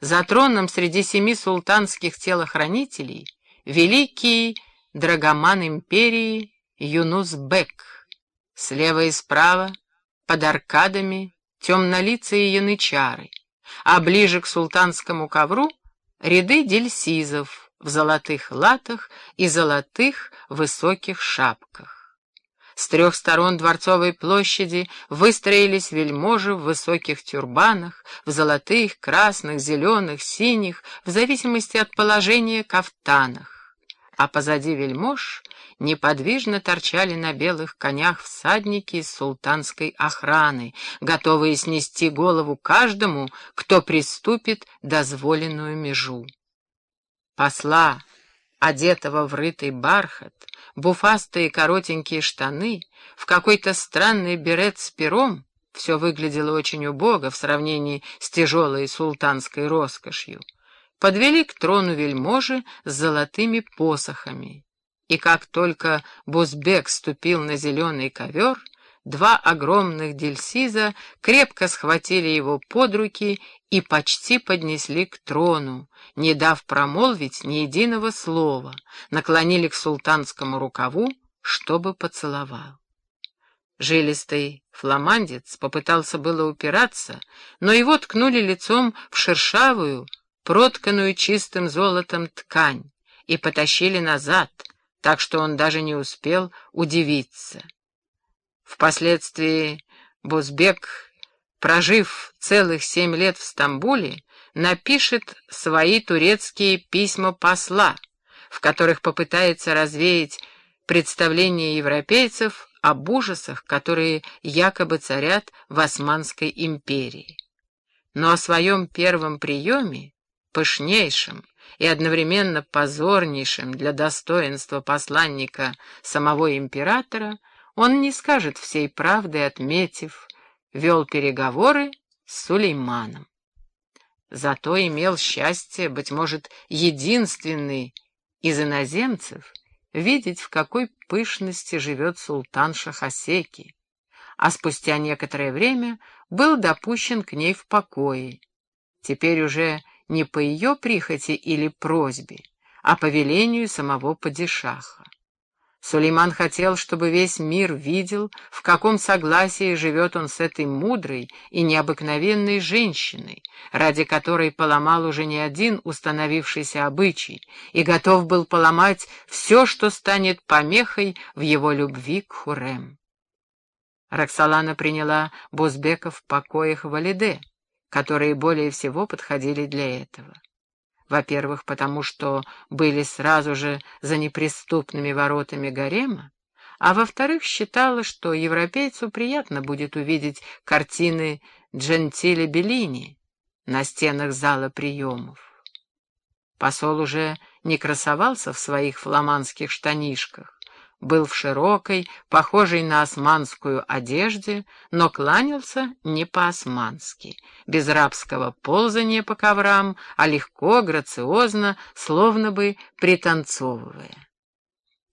за троном среди семи султанских телохранителей великий драгоман империи Юнус-бек. Слева и справа, под аркадами, темнолицые янычары, а ближе к султанскому ковру ряды дельсизов в золотых латах и золотых высоких шапках. С трех сторон Дворцовой площади выстроились вельможи в высоких тюрбанах, в золотых, красных, зеленых, синих, в зависимости от положения кафтанах. А позади вельмож неподвижно торчали на белых конях всадники из султанской охраны, готовые снести голову каждому, кто приступит дозволенную межу. Посла, одетого в рытый бархат, буфастые коротенькие штаны, в какой-то странный берет с пером, все выглядело очень убого в сравнении с тяжелой султанской роскошью, подвели к трону вельможи с золотыми посохами. И как только Бузбек ступил на зеленый ковер, два огромных дельсиза крепко схватили его под руки и почти поднесли к трону, не дав промолвить ни единого слова, наклонили к султанскому рукаву, чтобы поцеловал. Жилистый фламандец попытался было упираться, но его ткнули лицом в шершавую, протканную чистым золотом ткань и потащили назад, так что он даже не успел удивиться. Впоследствии Бузбек прожив целых семь лет в Стамбуле, напишет свои турецкие письма посла, в которых попытается развеять представления европейцев об ужасах, которые якобы царят в Османской империи. Но о своем первом приеме, пышнейшем и одновременно позорнейшем для достоинства посланника самого императора, он не скажет всей правды, отметив, вел переговоры с Сулейманом. Зато имел счастье, быть может, единственный из иноземцев, видеть, в какой пышности живет султан Шахасеки, а спустя некоторое время был допущен к ней в покое, теперь уже не по ее прихоти или просьбе, а по велению самого падишаха. Сулейман хотел, чтобы весь мир видел, в каком согласии живет он с этой мудрой и необыкновенной женщиной, ради которой поломал уже не один установившийся обычай и готов был поломать все, что станет помехой в его любви к Хурем. Роксолана приняла Бузбека в покоях Валиде, которые более всего подходили для этого. Во-первых, потому что были сразу же за неприступными воротами гарема, а во-вторых, считала, что европейцу приятно будет увидеть картины Джентиле Беллини на стенах зала приемов. Посол уже не красовался в своих фламандских штанишках, был в широкой, похожей на османскую одежде, но кланялся не по-османски, без рабского ползания по коврам, а легко, грациозно, словно бы пританцовывая.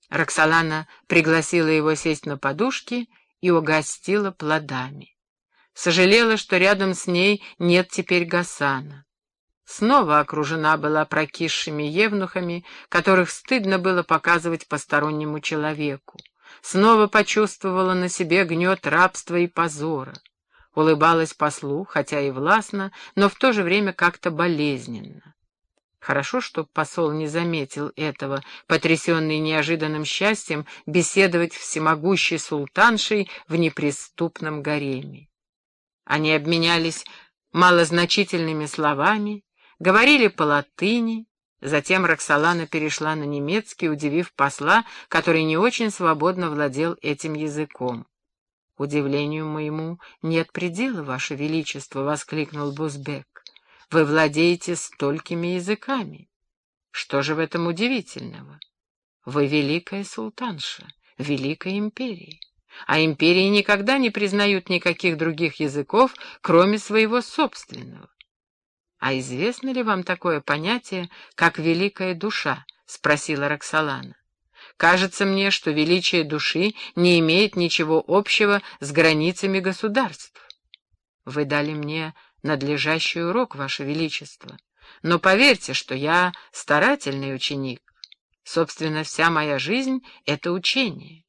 Роксолана пригласила его сесть на подушки и угостила плодами. Сожалела, что рядом с ней нет теперь Гасана снова окружена была прокисшими евнухами, которых стыдно было показывать постороннему человеку. Снова почувствовала на себе гнет рабства и позора. Улыбалась послу, хотя и властно, но в то же время как-то болезненно. Хорошо, что посол не заметил этого, потрясенный неожиданным счастьем беседовать всемогущей султаншей в неприступном гареме. Они обменялись малозначительными словами, говорили по-латыни, затем Роксолана перешла на немецкий, удивив посла, который не очень свободно владел этим языком. «Удивлению моему нет предела, Ваше Величество!» — воскликнул Бузбек. «Вы владеете столькими языками. Что же в этом удивительного? Вы великая султанша, великая империя, а империи никогда не признают никаких других языков, кроме своего собственного. «А известно ли вам такое понятие, как великая душа?» — спросила Роксолана. «Кажется мне, что величие души не имеет ничего общего с границами государств. Вы дали мне надлежащий урок, Ваше Величество. но поверьте, что я старательный ученик. Собственно, вся моя жизнь — это учение.